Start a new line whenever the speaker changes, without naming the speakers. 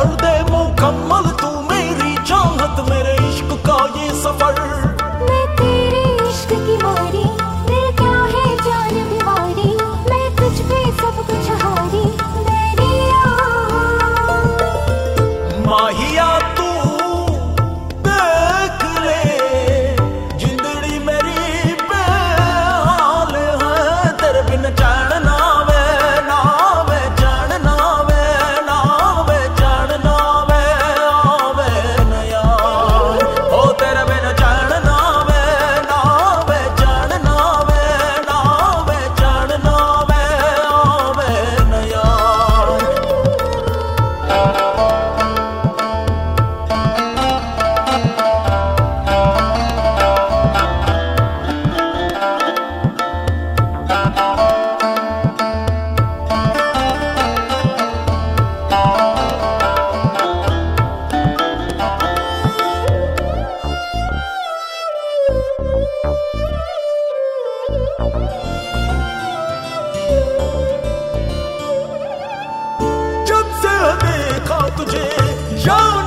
Lord तुझे यार